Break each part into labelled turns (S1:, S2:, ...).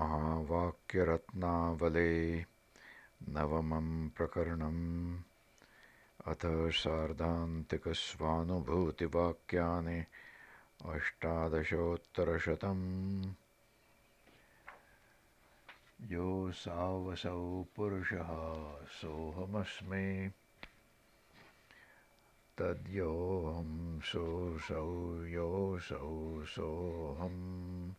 S1: महावाक्यरत्नावले नवमं प्रकरणम्। अथ सार्धान्तिकस्वानुभूतिवाक्यानि अष्टादशोत्तरशतम्। योऽसावसौ पुरुषः सोऽहमस्मि। तद्योऽहं सोऽसौ योऽसौ सोऽहम्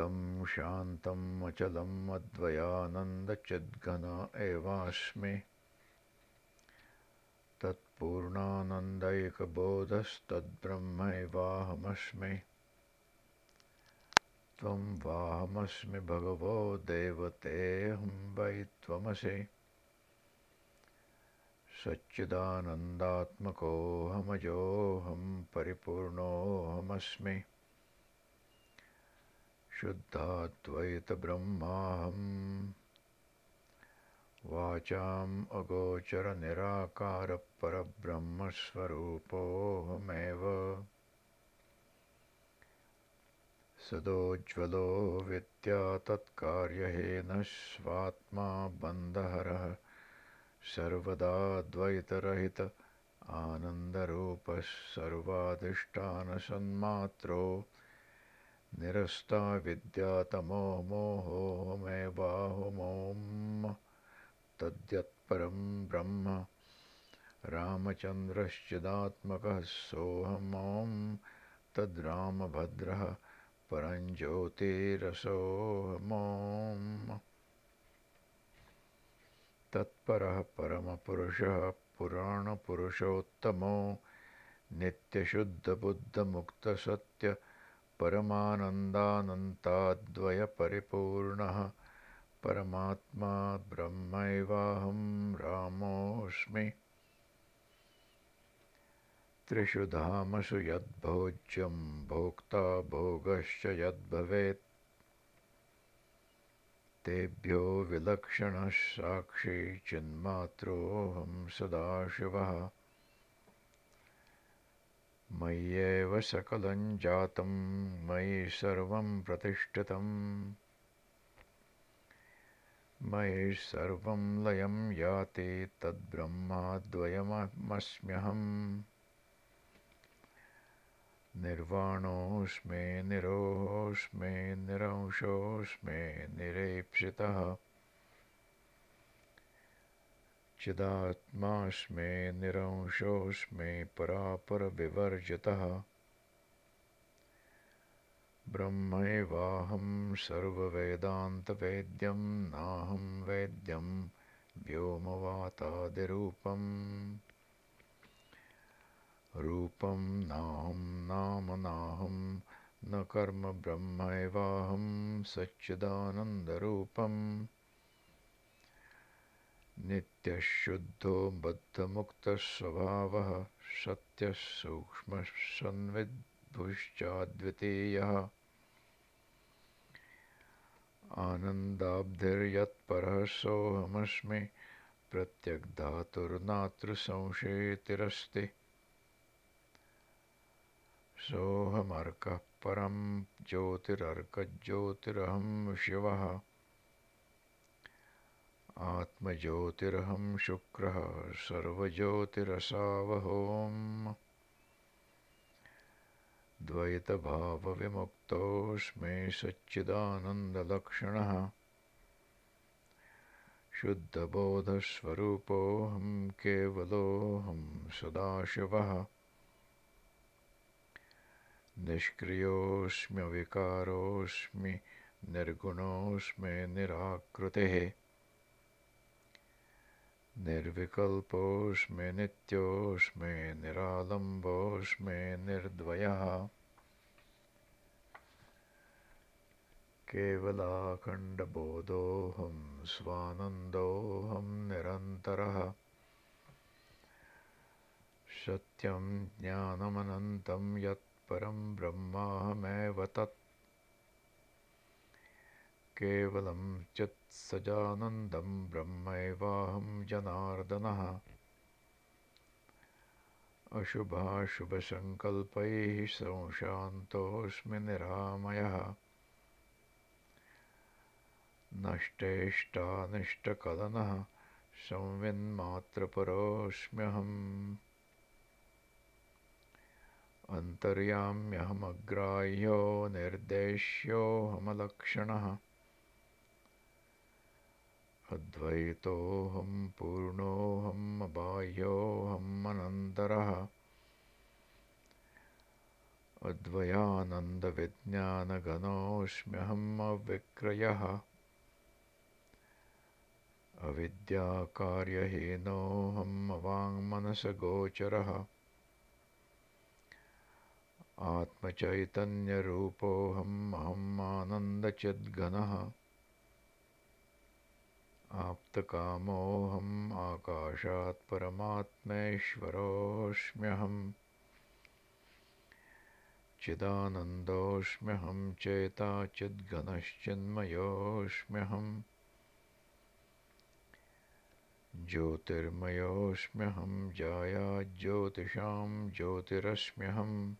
S1: तं शान्तम् अचलम् अद्वयानन्दचिद्घन एवास्मि। तत्पूर्णानन्दैकबोधस्तद्ब्रह्मैवाहमस्मि त्वं वाहमस्मि भगवो देवतेऽहं वै त्वमसि। सच्चिदानन्दात्मकोऽहमजोऽहं परिपूर्णोऽहमस्मि शुद्धाद्वैतब्रह्माहम् वाचाम् अगोचरनिराकारपरब्रह्मस्वरूपोऽहमेव। सदोज्ज्वलो विद्या तत्कार्यहेनः स्वात्मा बन्धहरः। सर्वदाद्वैतरहित आनन्दरूपः सर्वाधिष्ठानसन्मात्रो निरस्ता विद्यातमो मोहोमेवाहुमोम् तद्यत्परं ब्रह्म। रामचन्द्रश्चिदात्मकः सोऽहमों तद्रामभद्रः परञ्ज्योतिरसोऽहमोम् तत्परः परमपुरुषः पुराणपुरुषोत्तमो। नित्यशुद्धबुद्धमुक्तसत्य परमानन्दानन्ताद्वयपरिपूर्णः। परमात्मा ब्रह्मैवाहं रामोऽस्मि। त्रिषु धामसु यद्भोज्यं भोक्ता भोगश्च यद्भवेत्। तेभ्यो विलक्षणः साक्षी चिन्मात्रोऽहं सदाशिवः मय्येव सकलं जातं मयि सर्वं प्रतिष्ठितम्। मयि सर्वं लयं याति तद्ब्रह्माद्वयमस्म्यहम्। निर्वाणोऽस्मि निरोहोऽस्मि निरंशोऽस्मि निरेप्सितः चिदात्मास्मि निरंशोऽस्मि परापरविवर्जितः। ब्रह्मैवाहं सर्ववेदान्तवेद्यं नाहं वेद्यं व्योमवातादिरूपम्। रूपं नाहं नाम नाहं न कर्म ब्रह्मैवाहं सच्चिदानन्दरूपम् नित्यशुद्धो सूक्ष्मः सन्विद्भुश्चाद्वितीयः आनन्दाब्धिर्यत्परः सोऽहमस्मि प्रत्यग्धातुर्नातृसंशेतिरस्ति सोऽहमर्कः परं ज्योतिरर्कज्योतिरहं शिवः आत्मज्योतिरहं शुक्रः सर्वज्योतिरसावहोम्। द्वैतभावविमुक्तोऽस्मि सच्चिदानन्दलक्षणः। शुद्धबोधस्वरूपोऽहं केवलोऽहं सदाशिवः। निष्क्रियोऽस्म्यविकारोऽस्मि निर्गुणोऽस्मि निराकृतिः निर्विकल्पोऽस्मि नित्योऽस्मि निरालम्बोऽस्मि निर्द्वयः। केवलाखण्डबोधोऽहं स्वानन्दोऽहं निरन्तरः। सत्यं ज्ञानमनन्तं यत्परं ब्रह्माहमेव तत् केवलं चित्सजानन्दं ब्रह्मैवाहं जनार्दनः। अशुभाशुभसङ्कल्पैः संशान्तोऽस्मि निरामयः। नष्टेष्टानिष्टकलनः संविन्मात्रपरोऽस्म्यहम्। अन्तर्याम्यहमग्राह्यो निर्देश्योऽहमलक्षणः अद्वैतोऽहं पूर्णोऽहम् अबाह्योऽहम् अनन्तरः। अद्वयानन्दविज्ञानगणोऽस्म्यहम् अव्यक्रयः अविद्याकार्यहीनोऽहम् अवाङ्मनसगोचरः आत्मचैतन्यरूपोऽहम् अहम् आनन्दचिद्घनः आप्तकामोऽहम् आकाशात् परमात्मेश्वरोऽस्म्यहम्। चिदानन्दोऽस्म्यहं चेता चिद्घनश्चिन्मयोऽस्म्यहम् ज्योतिर्मयोऽस्म्यहं जाया ज्योतिषां ज्योतिरस्म्यहम्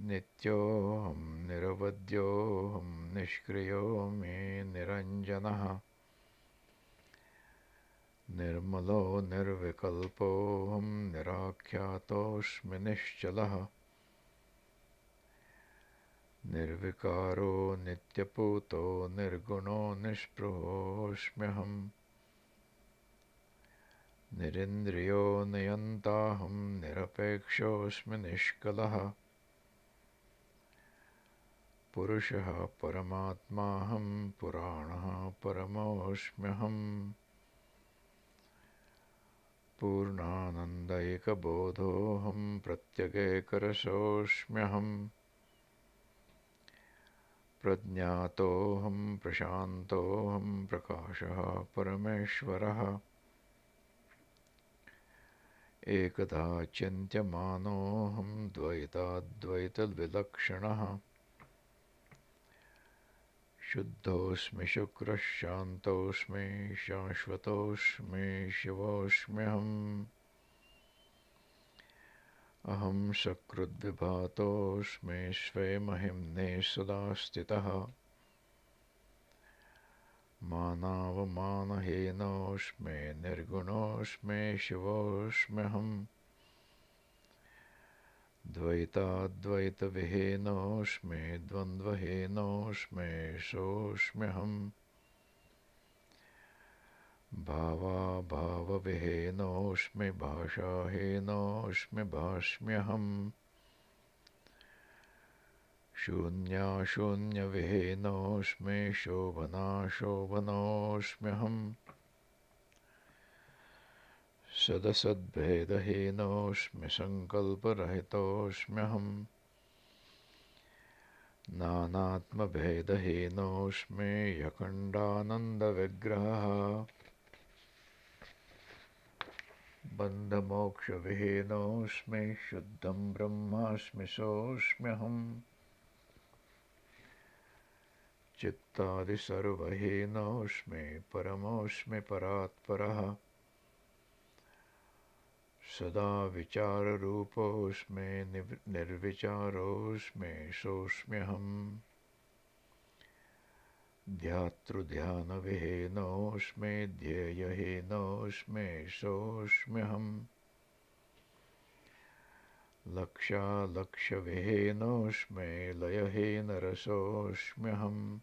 S1: नित्योऽहं निरवद्योऽहं निष्क्रियो मे निरञ्जनः। निर्मलो निर्विकल्पोऽहं निराख्यातोऽस्मि निश्चलः। निर्विकारो नित्यपूतो निर्गुणो निःस्पृहोऽस्म्यहम् निरिन्द्रियो नियन्ताहं निरपेक्षोऽस्मि निष्कलः पुरुषः परमात्माहं पुराणः परमोऽस्म्यहम्। पूर्णानन्दैकबोधोऽहं प्रत्यगेकरसोऽस्म्यहम्। प्रज्ञातोऽहं प्रशान्तोऽहं प्रकाशः परमेश्वरः। एकदा चिन्त्यमानोऽहं द्वैताद्वैतविलक्षणः शुद्धोऽस्मि शुक्रः शान्तोऽस्मि शाश्वतोऽस्मि शिवोऽस्म्यहम्। अहं सकृद्विभातोऽस्मि स्वे महिम्ने सदा स्थितः मानावमानहीनोऽस्मि निर्गुणोऽस्मि शिवोऽस्म्यहम् द्वैताद्वैतविहीनोऽस्मि द्वन्द्वहीनोऽस्मि भावाभावविहीनोऽस्मि भाषाहीनोऽस्मि भास्म्यहम् शून्याशून्यविहीनोऽस्मि शोभनाशोभनोऽस्म्यहम् सदसद्भेदहीनोऽस्मि सङ्कल्परहितोऽस्म्यहम् नानात्मभेदहीनोऽस्मि यखण्डानन्दविग्रहः। बन्धमोक्षविहीनोऽस्मि शुद्धं ब्रह्मास्मि सोऽस्म्यहम्। चित्तादिसर्वहीनोऽस्मि परमोऽस्मि परात्परः सदा विचाररूपोऽस्मि निर्विचारोऽस्मि सोऽस्म्यहम्। ध्यातृध्यानविहीनोऽस्मि ध्येयहीनोऽस्मि सोऽस्म्यहम्। लक्षालक्षविहीनोऽस्मि लयहीनरसोऽस्म्यहम्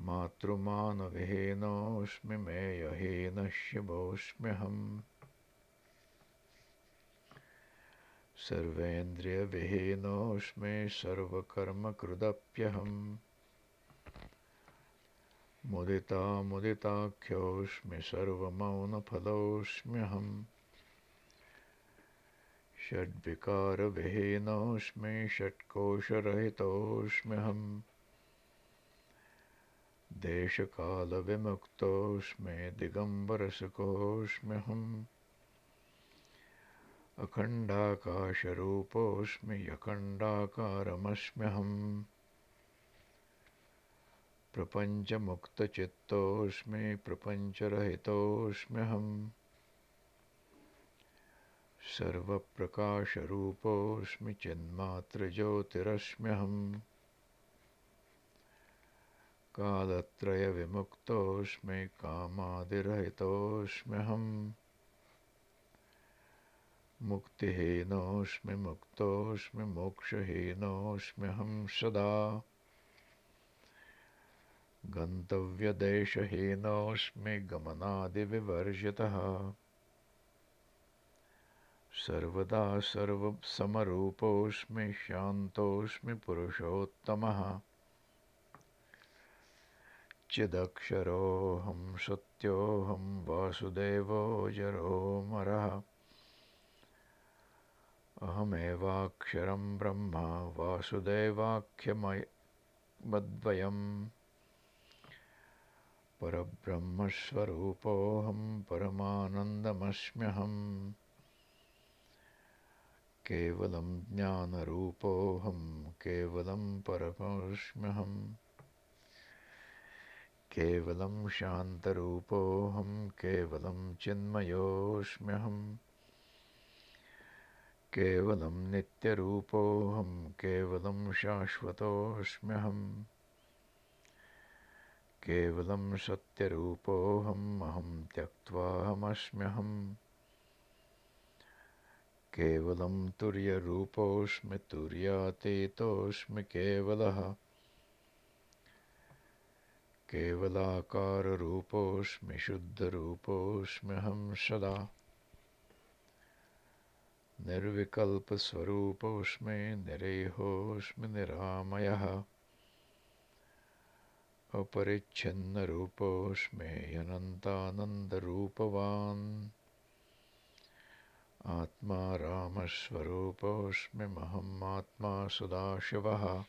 S1: मातृमानविहीनोऽस्मि मेयहीनः शिवोऽस्म्यहम्। सर्वेन्द्रियविहीनोऽस्मि सर्वकर्मकृदप्यहम्। मुदितामुदिताख्योऽस्मि सर्वमौनफलोऽस्म्यहम्। षड्विकारविहीनोऽस्मि षट्कोशरहितोऽस्म्यहम् देशकालविमुक्तोऽस्मि दिगम्बरसुकोऽस्म्यहम्। अखण्डाकाशरूपोऽस्मि अखण्डाकारमस्म्यहम् प्रपञ्चमुक्तचित्तोऽस्मि प्रपञ्चरहितोऽस्म्यहम्। सर्वप्रकाशरूपोऽस्मि चिन्मात्रज्योतिरस्म्यहम् कालत्रयविमुक्तोऽस्मि कामादिरहितोऽस्म्यहम्। मुक्तिहीनोऽस्मि मुक्तोऽस्मि मोक्षहीनोऽस्म्यहं सदा। गन्तव्यदेशहीनोऽस्मि गमनादिविवर्जितः। सर्वदा सर्वसमरूपोऽस्मि शान्तोऽस्मि पुरुषोत्तमः चिदक्षरोऽहं सत्योऽहं वासुदेवो जरोमरः अहमेवाक्षरं ब्रह्म वासुदेवाख्यमद्वयम् परब्रह्मस्वरूपोऽहं परमानन्दमस्म्यहम्। केवलं ज्ञानरूपोऽहं केवलं परमोऽस्म्यहम् केवलं शान्तरूपोऽहं केवलं चिन्मयोऽस्म्यहम् केवलं नित्यरूपोऽहं केवलं शाश्वतोऽस्म्यहम् केवलं सत्यरूपोऽहम् अहं त्यक्त्वाहमस्म्यहम् केवलं तुर्यरूपोऽस्मि तुर्यातीतोऽस्मि केवलः केवलाकाररूपोऽस्मि शुद्धरूपोऽस्म्यहं सदा। निर्विकल्पस्वरूपोऽस्मि निरेहोऽस्मि निरामयः अपरिच्छिन्नरूपोऽस्मि अनन्तानन्दरूपवान्। आत्मा रामस्वरूपोऽस्म्यहमात्मा सदाशिवः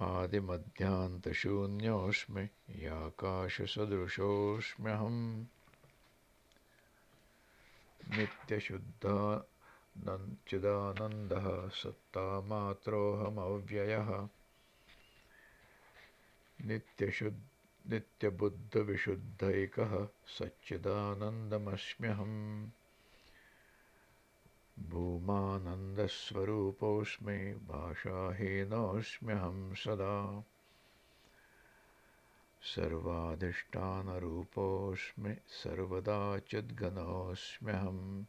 S1: आदिमध्यान्तशून्योऽस्मि याकाशसदृशोऽस्म्यहम्। नित्यशुद्धानञ्चिदानन्दः सत्तामात्रोऽहमव्ययः। नित्यबुद्धविशुद्धैकः सच्चिदानन्दमस्म्यहम् भूमानन्दस्वरूपोऽस्मि भाषाहीनोऽस्म्यहं सदा। सर्वाधिष्ठानरूपोऽस्मि सर्वदा चिद्गणोऽस्म्यहम्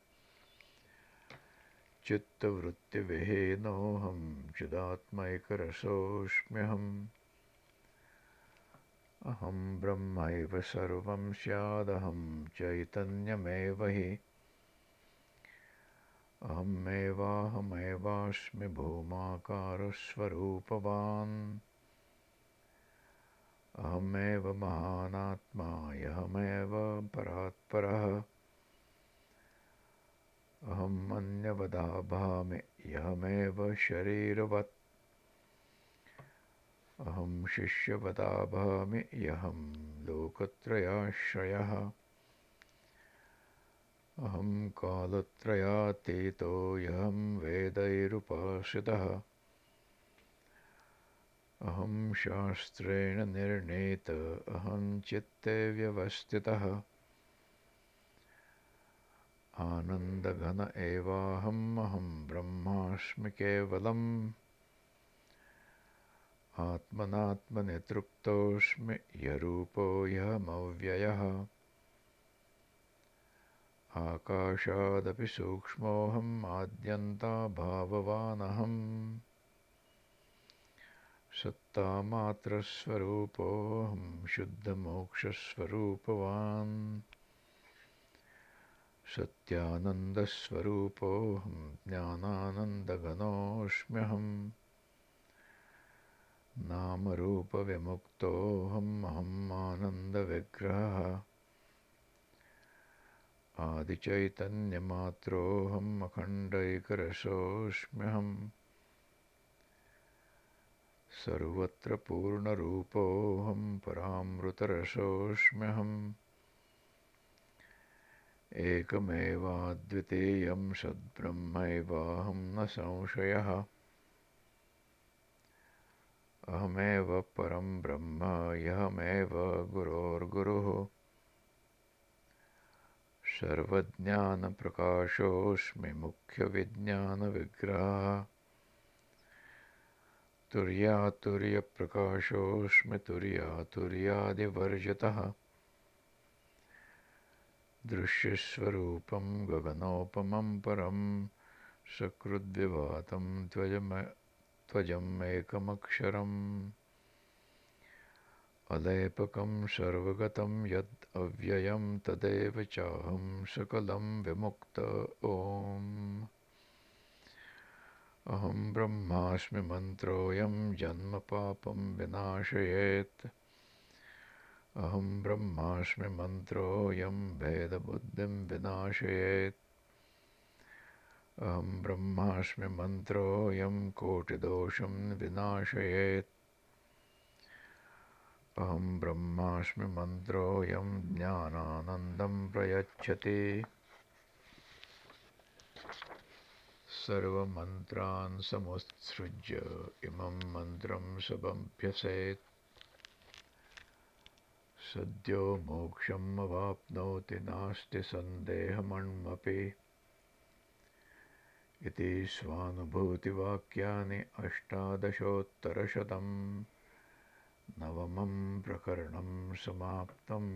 S1: चित्तवृत्तिविहीनोऽहं चिदात्मैकरसोऽस्म्यहम् अहं ब्रह्मैव सर्वं स्यादहं चैतन्यमेव हि अहमेवाहमेवास्मि भूमाकारस्वरूपवान्। अहमेव महानात्मा यहमेव परात्परः। अहम् अन्यवदाभामि यहमेव शरीरवत्। अहं शिष्यवदाभामि यहं लोकत्रयाश्रयः अहं कालत्रयातीतो यहं वेदैरुपासितः अहं शास्त्रेण निर्णीत अहं चित्ते व्यवस्थितः। आनन्दघन एवाहम् अहं ब्रह्मास्मि केवलम्। आत्मनात्मनितृप्तोऽस्मि यरूपो यमव्ययः आकाशादपि सूक्ष्मोऽहम् आद्यन्ताभाववानहम् सत्तामात्रस्वरूपोऽहं शुद्धमोक्षस्वरूपवान्। सत्यानन्दस्वरूपोऽहं ज्ञानानन्दघनोऽस्म्यहम्। नामरूपविमुक्तोऽहम् अहम् आनन्दविग्रहः आदिचैतन्यमात्रोऽहम् अखण्डैकरसोऽस्म्यहम्। सर्वत्र पूर्णरूपोऽहं परामृतरसोऽस्म्यहम्। एकमेवाद्वितीयं सद्ब्रह्मैवाहं न संशयः। अहमेव परं ब्रह्म यहमेव गुरोर्गुरुः सर्वज्ञानप्रकाशोऽस्मि मुख्यविज्ञानविग्रहः। तुर्यातुर्यप्रकाशोऽस्मितुर्यातुर्यादिवर्जतः दृश्यस्वरूपं गगनोपमं परं सकृद्विभातं त्वजमेकमक्षरम् अलेपकं सर्वगतं यद् अव्ययं तदेव चाहं सकलं विमुक्त ॐ अहं ब्रह्मास्मि मन्त्रोऽयं जन्मपापं विनाशयेत्। अहं ब्रह्मास्मि मन्त्रोऽयं भेदबुद्धिं विनाशयेत्। अहं ब्रह्मास्मि मन्त्रोऽयं कोटिदोषं विनाशयेत् अहं ब्रह्मास्मि मन्त्रोऽयं ज्ञानानन्दं प्रयच्छति। सर्वमन्त्रान् समुत्सृज्य इमं मन्त्रं समभ्यसेत् सद्यो मोक्षम् अवाप्नोति नास्ति सन्देहमण्वपि। इति स्वानुभूतिवाक्यानि अष्टादशोत्तरशतम् नवमं प्रकरणं समाप्तम्